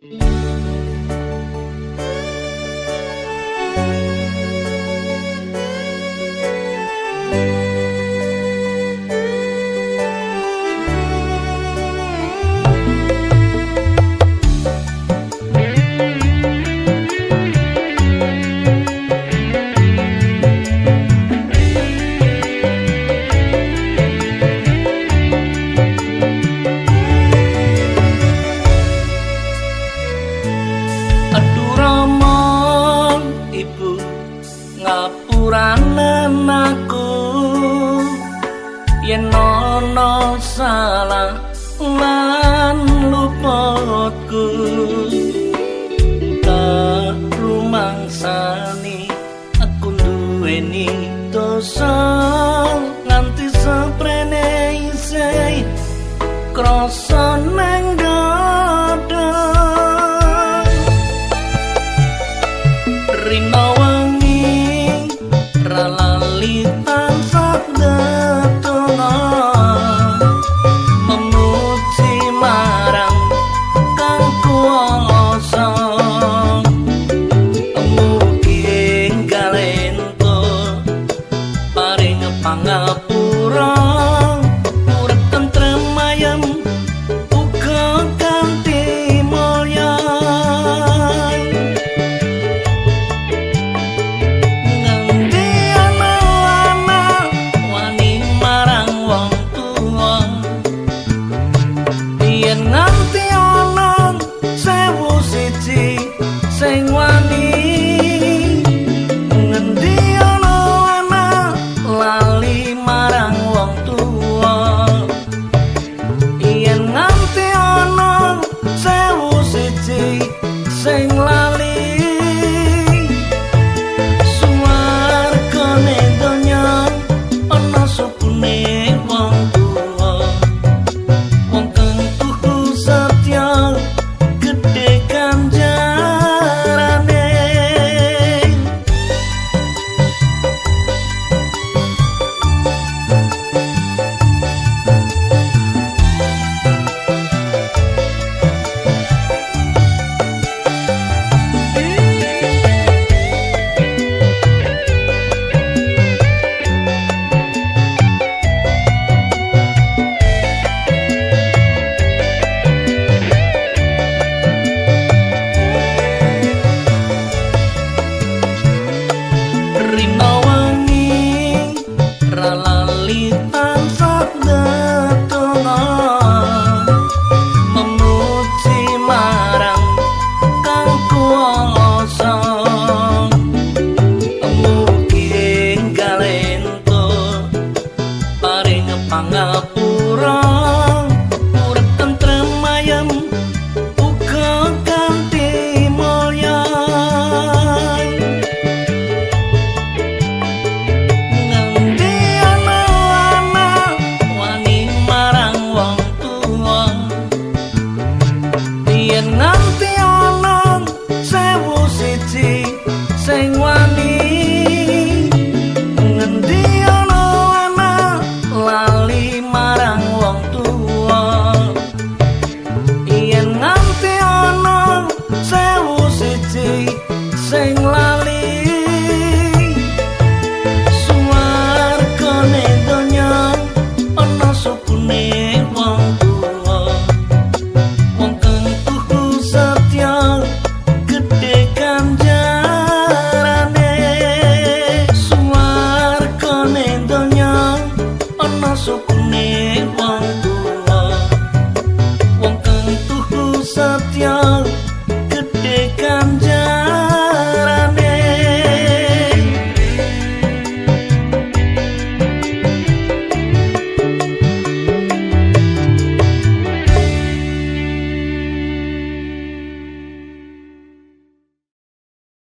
Música yen ana salah lan luputku tak rumangsani aku duweni sing lali. Suar kone donya ana sopune pangapura Pura tentrem ayam uga kanthi mulya Ngendi ana wani marang wong tua. Yen nganti ana sewu siji sing